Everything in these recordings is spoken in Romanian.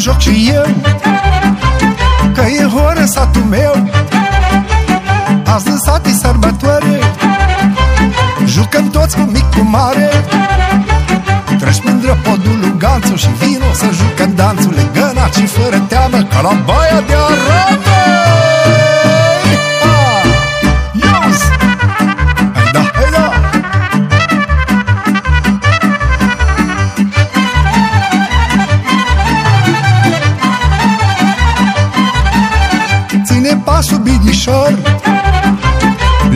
joc și eu Că e horă satul meu. Azi în sat e sărbătoare Jucăm toți cu mic cu mare. Treci mândră podul Luganțul Și vino să jucăm danțul Legăna și fără teamă Ca la baia de arată Ține pasul binișor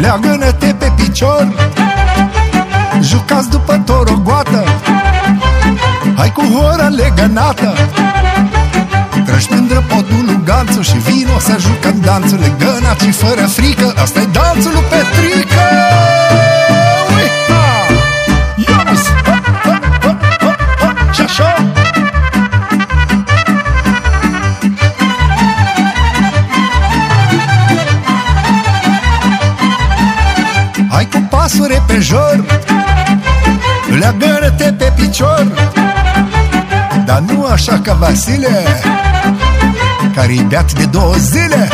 Leagănă-te pe picior. Jucați după torogoată Hai cu hora legănată. Trăși mândră podul Luganțul Și vino să jucăm danțul Legănat și fără frică asta e danțul lui Petrică cu pasul repejor Leagă-te pe picior. Dar nu așa ca Vasile Care-i beat de două zile.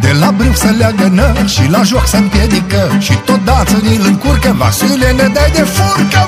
De la brâu să leagănă Și la joc să împiedică Și tot dață îl încurcă. Vasile ne dai de furcă,